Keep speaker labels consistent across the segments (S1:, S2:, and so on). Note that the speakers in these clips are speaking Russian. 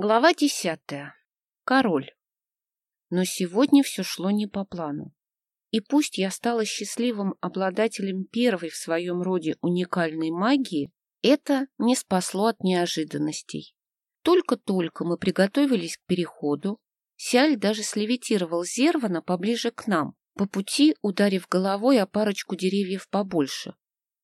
S1: Глава десятая. Король. Но сегодня все шло не по плану. И пусть я стала счастливым обладателем первой в своем роде уникальной магии, это не спасло от неожиданностей. Только-только мы приготовились к переходу, Сиаль даже слевитировал Зервана поближе к нам, по пути ударив головой о парочку деревьев побольше,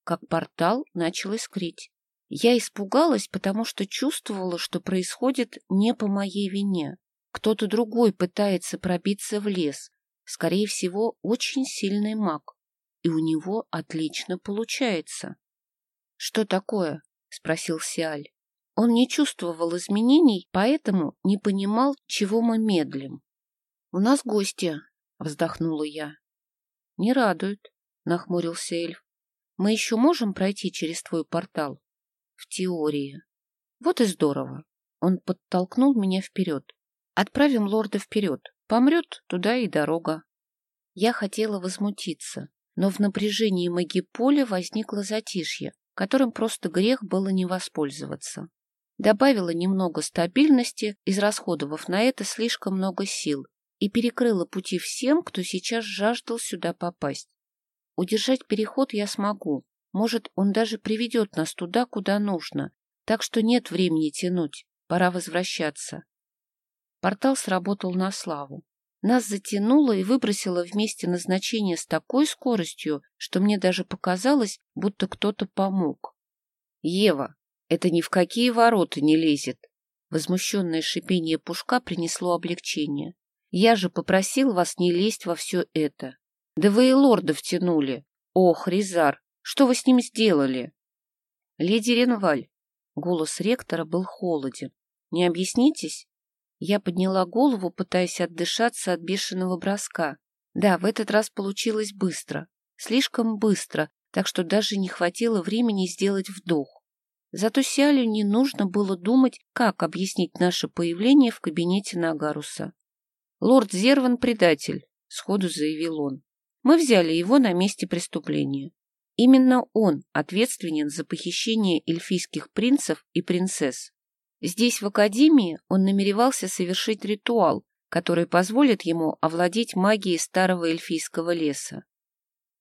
S1: как портал начал искрить. Я испугалась, потому что чувствовала, что происходит не по моей вине. Кто-то другой пытается пробиться в лес. Скорее всего, очень сильный маг. И у него отлично получается. — Что такое? — спросил Сиаль. Он не чувствовал изменений, поэтому не понимал, чего мы медлим. — У нас гости, — вздохнула я. — Не радует, — нахмурился эльф. — Мы еще можем пройти через твой портал? В теории. Вот и здорово. Он подтолкнул меня вперед. Отправим лорда вперед. Помрет, туда и дорога. Я хотела возмутиться, но в напряжении магиполя возникло затишье, которым просто грех было не воспользоваться. Добавила немного стабильности, израсходовав на это слишком много сил, и перекрыла пути всем, кто сейчас жаждал сюда попасть. Удержать переход я смогу, может, он даже приведет нас туда, куда нужно. Так что нет времени тянуть. Пора возвращаться. Портал сработал на славу. Нас затянуло и выбросило вместе назначения с такой скоростью, что мне даже показалось, будто кто-то помог. — Ева, это ни в какие ворота не лезет. Возмущенное шипение пушка принесло облегчение. Я же попросил вас не лезть во все это. Да вы и лорда втянули. Ох, Ризар, что вы с ним сделали? Леди Ренваль. Голос ректора был холоден. Не объяснитесь? Я подняла голову, пытаясь отдышаться от бешеного броска. Да, в этот раз получилось быстро. Слишком быстро, так что даже не хватило времени сделать вдох. Зато Сиалю не нужно было думать, как объяснить наше появление в кабинете Нагаруса. «Лорд Зерван — предатель», — сходу заявил он. «Мы взяли его на месте преступления. Именно он ответственен за похищение эльфийских принцев и принцесс. Здесь, в Академии, он намеревался совершить ритуал, который позволит ему овладеть магией старого эльфийского леса.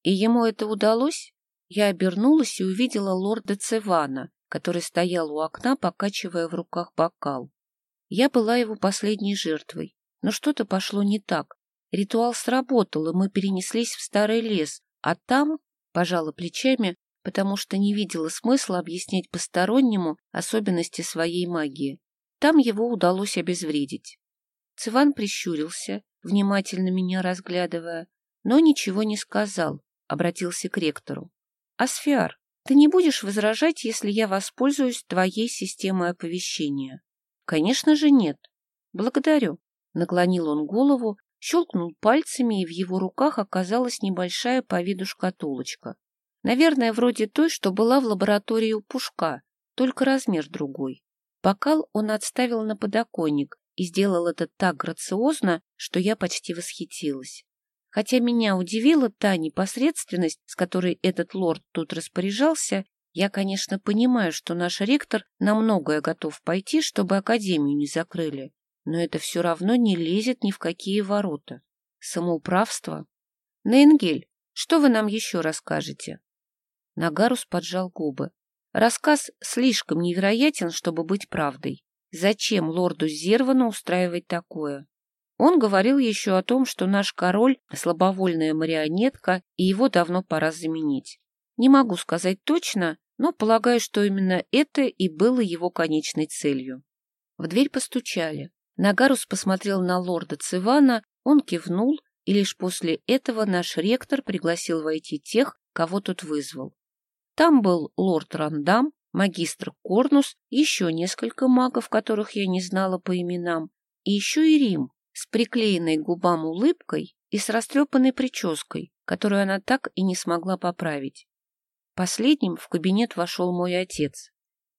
S1: И ему это удалось? Я обернулась и увидела лорда Цевана, который стоял у окна, покачивая в руках бокал. Я была его последней жертвой, но что-то пошло не так. Ритуал сработал, и мы перенеслись в старый лес, а там Пожала плечами, потому что не видела смысла объяснять постороннему особенности своей магии. Там его удалось обезвредить. Циван прищурился, внимательно меня разглядывая, но ничего не сказал, обратился к ректору. — Асфиар, ты не будешь возражать, если я воспользуюсь твоей системой оповещения? — Конечно же нет. — Благодарю. Наклонил он голову, щелкнул пальцами, и в его руках оказалась небольшая по виду шкатулочка. Наверное, вроде той, что была в лаборатории у Пушка, только размер другой. Бокал он отставил на подоконник и сделал это так грациозно, что я почти восхитилась. Хотя меня удивила та непосредственность, с которой этот лорд тут распоряжался, я, конечно, понимаю, что наш ректор на многое готов пойти, чтобы академию не закрыли но это все равно не лезет ни в какие ворота. Самоуправство. Нейнгель, что вы нам еще расскажете? Нагарус поджал губы. Рассказ слишком невероятен, чтобы быть правдой. Зачем лорду Зервану устраивать такое? Он говорил еще о том, что наш король — слабовольная марионетка, и его давно пора заменить. Не могу сказать точно, но полагаю, что именно это и было его конечной целью. В дверь постучали. Нагарус посмотрел на лорда Цивана, он кивнул, и лишь после этого наш ректор пригласил войти тех, кого тот вызвал. Там был лорд Рандам, магистр Корнус, еще несколько магов, которых я не знала по именам, и еще и Рим с приклеенной губам улыбкой и с растрепанной прической, которую она так и не смогла поправить. Последним в кабинет вошел мой отец.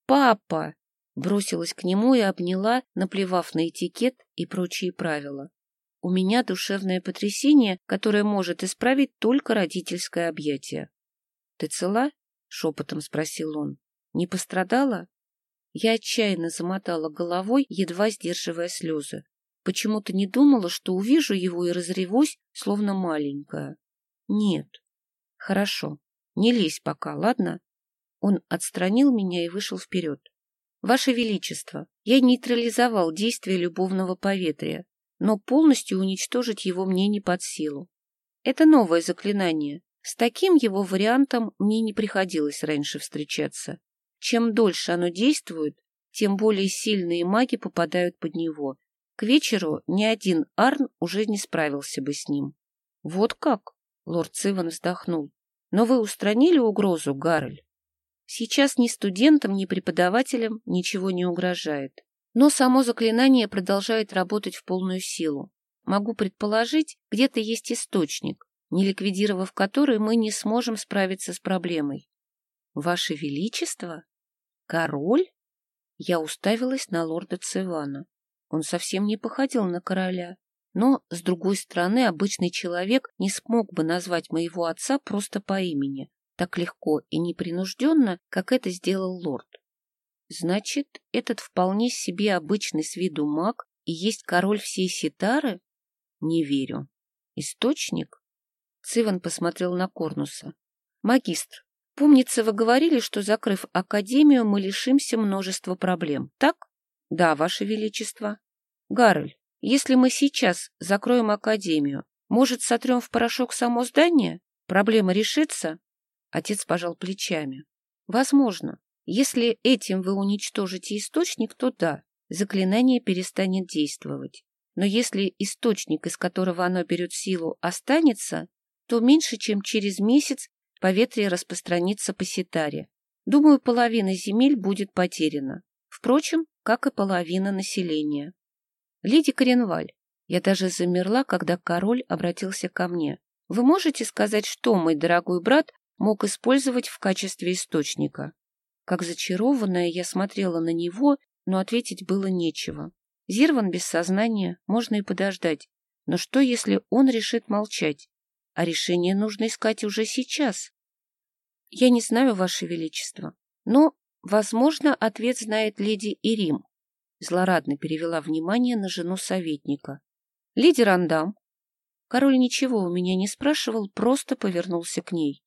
S1: «Папа!» Бросилась к нему и обняла, наплевав на этикет и прочие правила. У меня душевное потрясение, которое может исправить только родительское объятие. — Ты цела? — шепотом спросил он. — Не пострадала? Я отчаянно замотала головой, едва сдерживая слезы. Почему-то не думала, что увижу его и разревусь, словно маленькая. Нет. Хорошо. Не лезь пока, ладно? Он отстранил меня и вышел вперед. Ваше Величество, я нейтрализовал действие любовного поветрия, но полностью уничтожить его мне не под силу. Это новое заклинание. С таким его вариантом мне не приходилось раньше встречаться. Чем дольше оно действует, тем более сильные маги попадают под него. К вечеру ни один Арн уже не справился бы с ним. — Вот как? — лорд Циван вздохнул. — Но вы устранили угрозу, Гаррель? Сейчас ни студентам, ни преподавателям ничего не угрожает. Но само заклинание продолжает работать в полную силу. Могу предположить, где-то есть источник, не ликвидировав который мы не сможем справиться с проблемой. Ваше Величество? Король? Я уставилась на лорда Цивана. Он совсем не походил на короля. Но, с другой стороны, обычный человек не смог бы назвать моего отца просто по имени, так легко и непринужденно, как это сделал лорд. Значит, этот вполне себе обычный с виду маг и есть король всей Ситары? Не верю. Источник? Циван посмотрел на Корнуса. Магистр, помнится, вы говорили, что, закрыв Академию, мы лишимся множества проблем, так? Да, Ваше Величество. Гарольд, если мы сейчас закроем Академию, может, сотрем в порошок само здание? Проблема решится? Отец пожал плечами. Возможно. Если этим вы уничтожите источник, то да, заклинание перестанет действовать. Но если источник, из которого оно берет силу, останется, то меньше, чем через месяц поветрие распространится по ситаре. Думаю, половина земель будет потеряна. Впрочем, как и половина населения. Леди Коренваль, я даже замерла, когда король обратился ко мне. Вы можете сказать, что мой дорогой брат мог использовать в качестве источника? Как зачарованная, я смотрела на него, но ответить было нечего. Зирван без сознания, можно и подождать. Но что, если он решит молчать? А решение нужно искать уже сейчас. Я не знаю, Ваше Величество, но, возможно, ответ знает леди Ирим. Злорадно перевела внимание на жену советника. Леди Рандам. Король ничего у меня не спрашивал, просто повернулся к ней.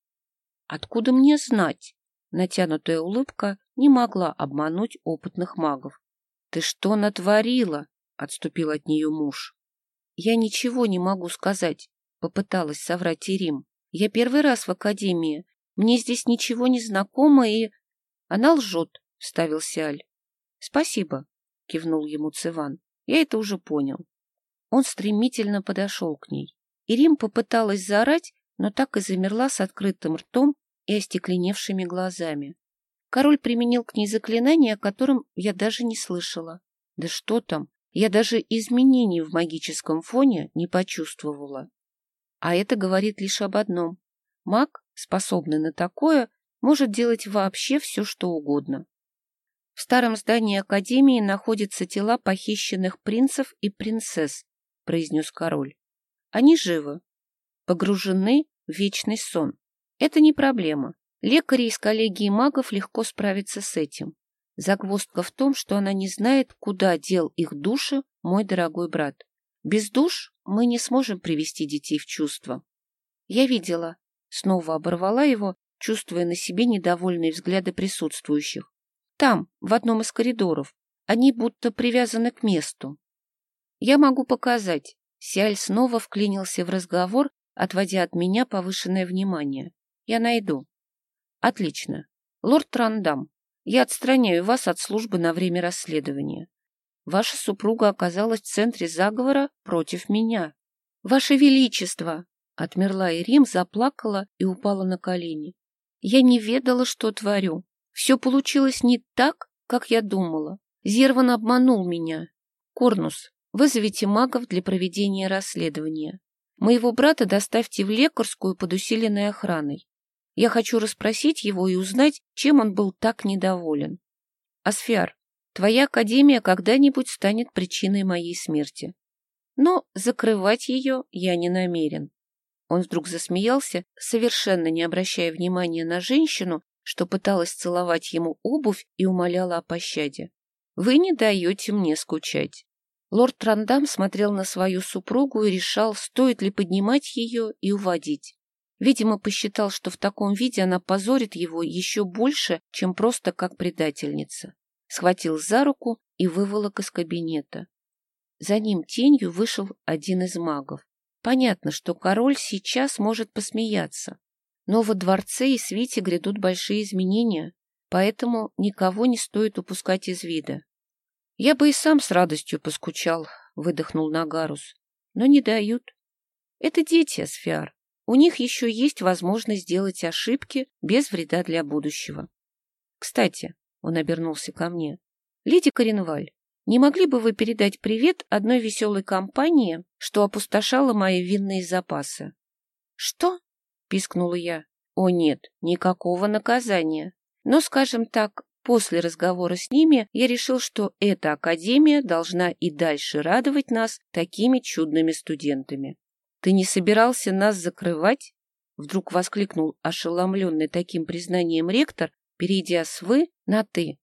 S1: Откуда мне знать? Натянутая улыбка не могла обмануть опытных магов. — Ты что натворила? — отступил от нее муж. — Я ничего не могу сказать, — попыталась соврать Ирим. — Я первый раз в академии. Мне здесь ничего не знакомо и... — Она лжет, — вставил Сиаль. — Спасибо, — кивнул ему Циван. — Я это уже понял. Он стремительно подошел к ней. Ирим попыталась заорать, но так и замерла с открытым ртом и остекленевшими глазами. Король применил к ней заклинание, о котором я даже не слышала. Да что там, я даже изменений в магическом фоне не почувствовала. А это говорит лишь об одном. Маг, способный на такое, может делать вообще все, что угодно. В старом здании Академии находятся тела похищенных принцев и принцесс, произнес король. Они живы, погружены в вечный сон. Это не проблема. Лекари из коллегии магов легко справятся с этим. Загвоздка в том, что она не знает, куда дел их души мой дорогой брат. Без душ мы не сможем привести детей в чувство. Я видела. Снова оборвала его, чувствуя на себе недовольные взгляды присутствующих. Там, в одном из коридоров. Они будто привязаны к месту. Я могу показать. Сиаль снова вклинился в разговор, отводя от меня повышенное внимание. Я найду. Отлично. Лорд Трандам, я отстраняю вас от службы на время расследования. Ваша супруга оказалась в центре заговора против меня. Ваше Величество! Отмерла Ирим, заплакала и упала на колени. Я не ведала, что творю. Все получилось не так, как я думала. Зерван обманул меня. Корнус, вызовите магов для проведения расследования. Моего брата доставьте в лекарскую под усиленной охраной. Я хочу расспросить его и узнать, чем он был так недоволен. Асфиар, твоя академия когда-нибудь станет причиной моей смерти. Но закрывать ее я не намерен. Он вдруг засмеялся, совершенно не обращая внимания на женщину, что пыталась целовать ему обувь и умоляла о пощаде. «Вы не даете мне скучать». Лорд Трандам смотрел на свою супругу и решал, стоит ли поднимать ее и уводить. Видимо, посчитал, что в таком виде она позорит его еще больше, чем просто как предательница. Схватил за руку и выволок из кабинета. За ним тенью вышел один из магов. Понятно, что король сейчас может посмеяться, но во дворце и свите грядут большие изменения, поэтому никого не стоит упускать из вида. Я бы и сам с радостью поскучал, выдохнул Нагарус, но не дают. Это дети, Асфиар. У них еще есть возможность сделать ошибки без вреда для будущего. Кстати, он обернулся ко мне. Леди Коренваль, не могли бы вы передать привет одной веселой компании, что опустошала мои винные запасы? — Что? — пискнула я. — О нет, никакого наказания. Но, скажем так, после разговора с ними я решил, что эта академия должна и дальше радовать нас такими чудными студентами. Ты не собирался нас закрывать? Вдруг воскликнул ошеломленный таким признанием ректор, перейдя с «вы» на «ты».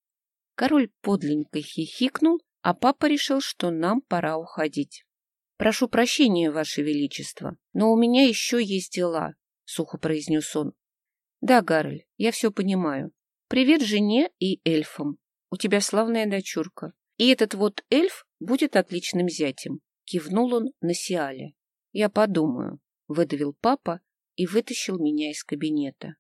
S1: Король подленько хихикнул а папа решил, что нам пора уходить. — Прошу прощения, Ваше Величество, но у меня еще есть дела, — сухо произнес он. — Да, Гарольд, я все понимаю. Привет жене и эльфам. У тебя славная дочурка. И этот вот эльф будет отличным зятем. Кивнул он на Сиале. — Я подумаю, — выдавил папа и вытащил меня из кабинета.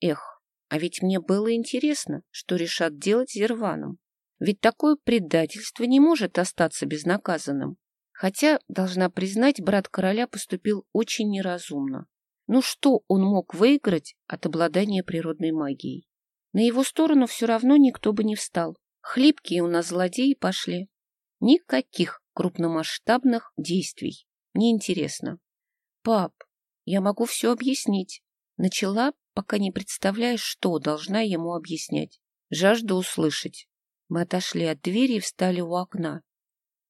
S1: Эх, а ведь мне было интересно, что решат делать Зерваном. Ведь такое предательство не может остаться безнаказанным. Хотя, должна признать, брат короля поступил очень неразумно. Ну что он мог выиграть от обладания природной магией? На его сторону все равно никто бы не встал. Хлипкие у нас злодеи пошли. Никаких крупномасштабных действий. Неинтересно. Пап, я могу все объяснить. Начала, пока не представляешь, что должна ему объяснять. Жажду услышать. Мы отошли от двери и встали у окна.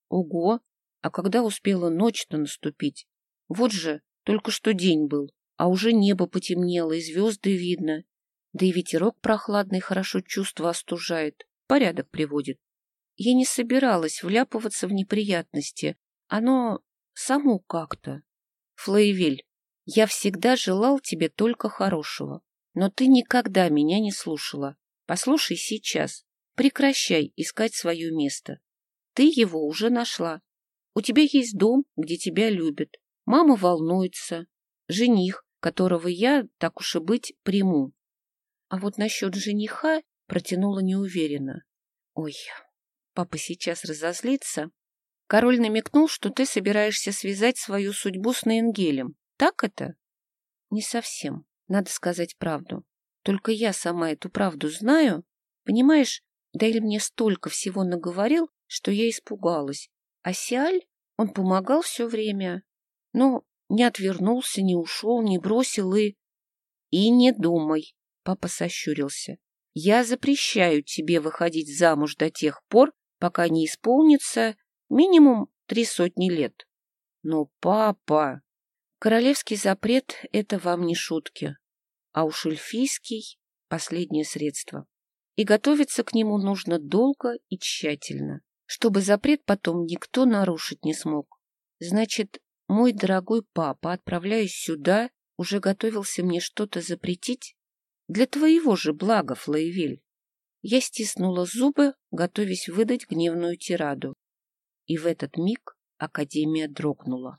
S1: Ого! А когда успела ночь-то наступить? Вот же, только что день был, а уже небо потемнело, и звезды видно. Да и ветерок прохладный хорошо чувство остужает, порядок приводит. Я не собиралась вляпываться в неприятности. Оно само как-то. Флейвель, я всегда желал тебе только хорошего, но ты никогда меня не слушала. Послушай сейчас. Прекращай искать свое место. Ты его уже нашла. У тебя есть дом, где тебя любят. Мама волнуется. Жених, которого я, так уж и быть, приму. А вот насчет жениха протянула неуверенно. Ой, папа сейчас разозлится. Король намекнул, что ты собираешься связать свою судьбу с Наенгелем. Так это? Не совсем. Надо сказать правду. Только я сама эту правду знаю. Понимаешь, Дейль мне столько всего наговорил, что я испугалась. А Сиаль, он помогал все время, но не отвернулся, не ушел, не бросил и... И не думай, папа сощурился. Я запрещаю тебе выходить замуж до тех пор, пока не исполнится минимум три сотни лет. Но, папа, королевский запрет — это вам не шутки, а уж эльфийский — последнее средство и готовиться к нему нужно долго и тщательно, чтобы запрет потом никто нарушить не смог. Значит, мой дорогой папа, отправляясь сюда, уже готовился мне что-то запретить? Для твоего же блага, Флоевель. Я стиснула зубы, готовясь выдать гневную тираду. И в этот миг Академия дрогнула.